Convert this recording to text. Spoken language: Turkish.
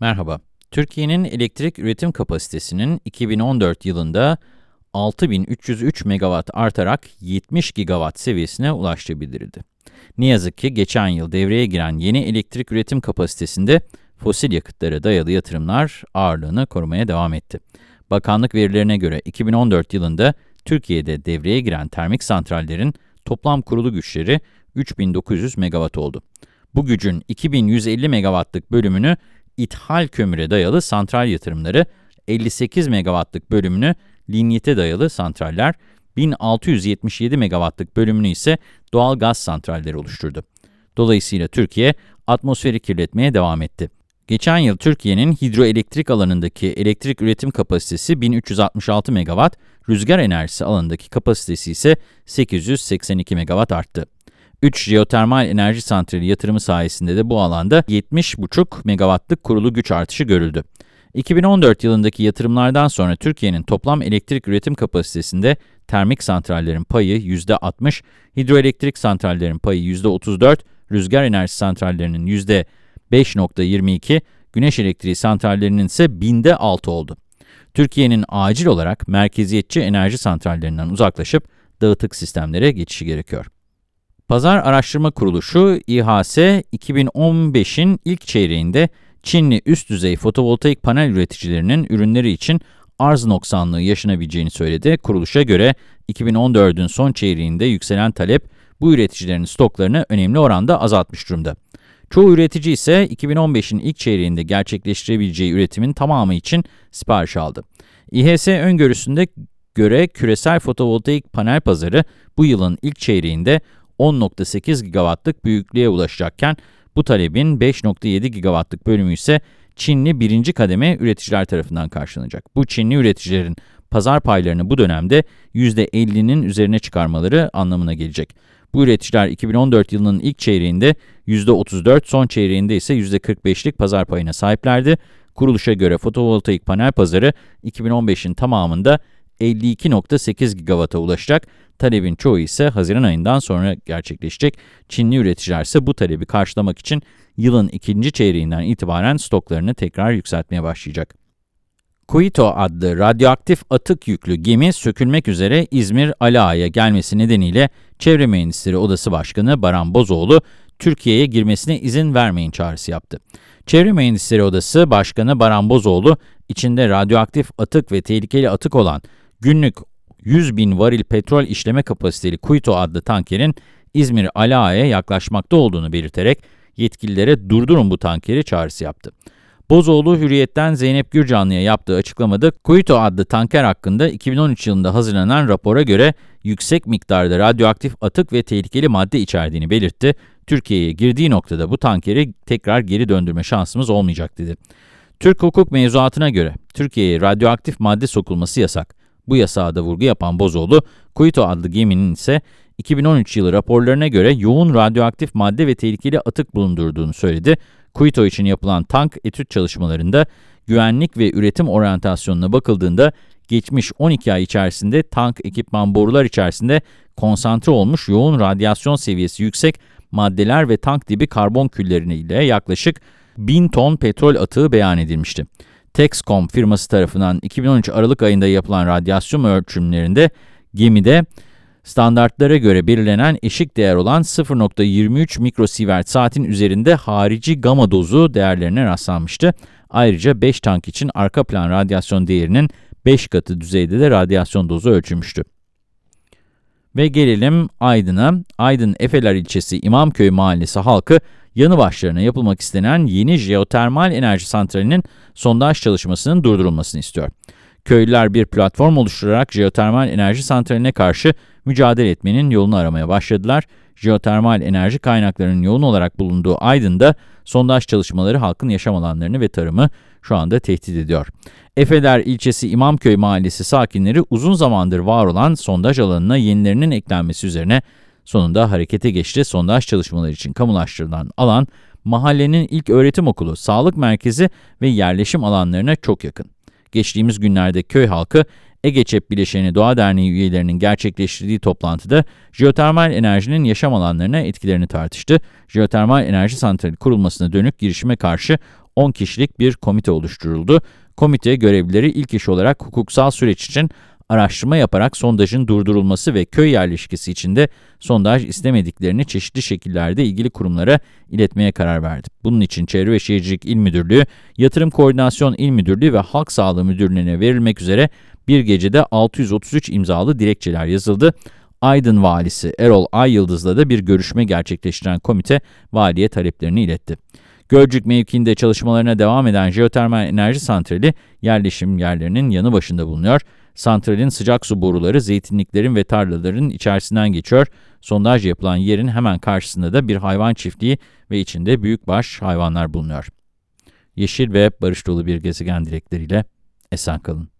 Merhaba. Türkiye'nin elektrik üretim kapasitesinin 2014 yılında 6303 megawatt artarak 70 gigawatt seviyesine ulaştığı bildirildi. Ne yazık ki geçen yıl devreye giren yeni elektrik üretim kapasitesinde fosil yakıtlara dayalı yatırımlar ağırlığını korumaya devam etti. Bakanlık verilerine göre 2014 yılında Türkiye'de devreye giren termik santrallerin toplam kurulu güçleri 3900 megawatt oldu. Bu gücün 2150 megawattlık bölümünü ithal kömüre dayalı santral yatırımları, 58 megawattlık bölümünü linyite dayalı santraller, 1677 megawattlık bölümünü ise doğal gaz santralleri oluşturdu. Dolayısıyla Türkiye atmosferi kirletmeye devam etti. Geçen yıl Türkiye'nin hidroelektrik alanındaki elektrik üretim kapasitesi 1366 megawatt, rüzgar enerjisi alanındaki kapasitesi ise 882 megawatt arttı. 3 jeotermal enerji santrali yatırımı sayesinde de bu alanda 70,5 megawattlık kurulu güç artışı görüldü. 2014 yılındaki yatırımlardan sonra Türkiye'nin toplam elektrik üretim kapasitesinde termik santrallerin payı %60, hidroelektrik santrallerin payı %34, rüzgar enerji santrallerinin %5.22, güneş elektriği santrallerinin ise binde 6 oldu. Türkiye'nin acil olarak merkeziyetçi enerji santrallerinden uzaklaşıp dağıtık sistemlere geçişi gerekiyor. Pazar Araştırma Kuruluşu İHS 2015'in ilk çeyreğinde Çinli üst düzey fotovoltaik panel üreticilerinin ürünleri için arz noksanlığı yaşanabileceğini söyledi. Kuruluşa göre 2014'ün son çeyreğinde yükselen talep bu üreticilerin stoklarını önemli oranda azaltmış durumda. Çoğu üretici ise 2015'in ilk çeyreğinde gerçekleştirebileceği üretimin tamamı için sipariş aldı. İHS öngörüsünde göre küresel fotovoltaik panel pazarı bu yılın ilk çeyreğinde 10.8 gigawattlık büyüklüğe ulaşacakken bu talebin 5.7 gigawattlık bölümü ise Çinli birinci kademe üreticiler tarafından karşılanacak. Bu Çinli üreticilerin pazar paylarını bu dönemde %50'nin üzerine çıkarmaları anlamına gelecek. Bu üreticiler 2014 yılının ilk çeyreğinde %34, son çeyreğinde ise %45'lik pazar payına sahiplerdi. Kuruluşa göre fotovoltaik panel pazarı 2015'in tamamında 52.8 gigawatt'a ulaşacak. Talebin çoğu ise Haziran ayından sonra gerçekleşecek. Çinli üreticiler ise bu talebi karşılamak için yılın ikinci çeyreğinden itibaren stoklarını tekrar yükseltmeye başlayacak. Kuito adlı radyoaktif atık yüklü gemi sökülmek üzere İzmir Alaa'ya gelmesi nedeniyle Çevre Mühendisleri Odası Başkanı Baran Bozoğlu, Türkiye'ye girmesine izin vermeyin çağrısı yaptı. Çevre Mühendisleri Odası Başkanı Baran Bozoğlu, içinde radyoaktif atık ve tehlikeli atık olan günlük 100 bin varil petrol işleme kapasiteli Kuito adlı tankerin İzmir Alaa'ya yaklaşmakta olduğunu belirterek yetkililere durdurun bu tankeri çağrısı yaptı. Bozoğlu Hürriyet'ten Zeynep Gürcanlı'ya yaptığı açıklamada Kuito adlı tanker hakkında 2013 yılında hazırlanan rapora göre yüksek miktarda radyoaktif atık ve tehlikeli madde içerdiğini belirtti. Türkiye'ye girdiği noktada bu tankeri tekrar geri döndürme şansımız olmayacak dedi. Türk hukuk mevzuatına göre Türkiye'ye radyoaktif madde sokulması yasak. Bu yasağa da vurgu yapan Bozoğlu, Kuito adlı geminin ise 2013 yılı raporlarına göre yoğun radyoaktif madde ve tehlikeli atık bulundurduğunu söyledi. Kuito için yapılan tank etüt çalışmalarında güvenlik ve üretim oryantasyonuna bakıldığında geçmiş 12 ay içerisinde tank ekipman borular içerisinde konsantre olmuş yoğun radyasyon seviyesi yüksek maddeler ve tank dibi karbon külleriyle yaklaşık 1000 ton petrol atığı beyan edilmişti. Texcom firması tarafından 2013 Aralık ayında yapılan radyasyon ölçümlerinde gemide standartlara göre belirlenen eşik değer olan 0.23 mikrosievert saatin üzerinde harici gama dozu değerlerine rastlanmıştı. Ayrıca 5 tank için arka plan radyasyon değerinin 5 katı düzeyde de radyasyon dozu ölçülmüştü. Ve gelelim Aydın'a. Aydın Efeler ilçesi İmamköy mahallesi halkı yanı başlarına yapılmak istenen yeni jeotermal enerji santralinin sondaj çalışmasının durdurulmasını istiyor. Köylüler bir platform oluşturarak jeotermal enerji santraline karşı mücadele etmenin yolunu aramaya başladılar. Jeotermal enerji kaynaklarının yoğun olarak bulunduğu Aydın'da sondaj çalışmaları halkın yaşam alanlarını ve tarımı şu anda tehdit ediyor. Efeler ilçesi İmamköy mahallesi sakinleri uzun zamandır var olan sondaj alanına yenilerinin eklenmesi üzerine sonunda harekete geçti. Sondaj çalışmaları için kamulaştırılan alan mahallenin ilk öğretim okulu, sağlık merkezi ve yerleşim alanlarına çok yakın. Geçtiğimiz günlerde köy halkı Ege Çep Bileşeni Doğa Derneği üyelerinin gerçekleştirdiği toplantıda jeotermal enerjinin yaşam alanlarına etkilerini tartıştı. Jeotermal enerji santrali kurulmasına dönük girişime karşı 10 kişilik bir komite oluşturuldu. Komite görevlileri ilk iş olarak hukuksal süreç için araştırma yaparak sondajın durdurulması ve köy yerleşkesi içinde sondaj istemediklerini çeşitli şekillerde ilgili kurumlara iletmeye karar verdi. Bunun için Çevre ve Şehircilik İl Müdürlüğü, Yatırım Koordinasyon İl Müdürlüğü ve Halk Sağlığı Müdürlüğü'ne verilmek üzere bir gecede 633 imzalı dilekçeler yazıldı. Aydın Valisi Erol Ayyıldız'la da bir görüşme gerçekleştiren komite valiye taleplerini iletti. Gölcük mevkiinde çalışmalarına devam eden jeotermal enerji santrali yerleşim yerlerinin yanı başında bulunuyor. Santralin sıcak su boruları zeytinliklerin ve tarlaların içerisinden geçiyor. Sondaj yapılan yerin hemen karşısında da bir hayvan çiftliği ve içinde büyükbaş hayvanlar bulunuyor. Yeşil ve barış dolu bir gezegen dilekleriyle esen kalın.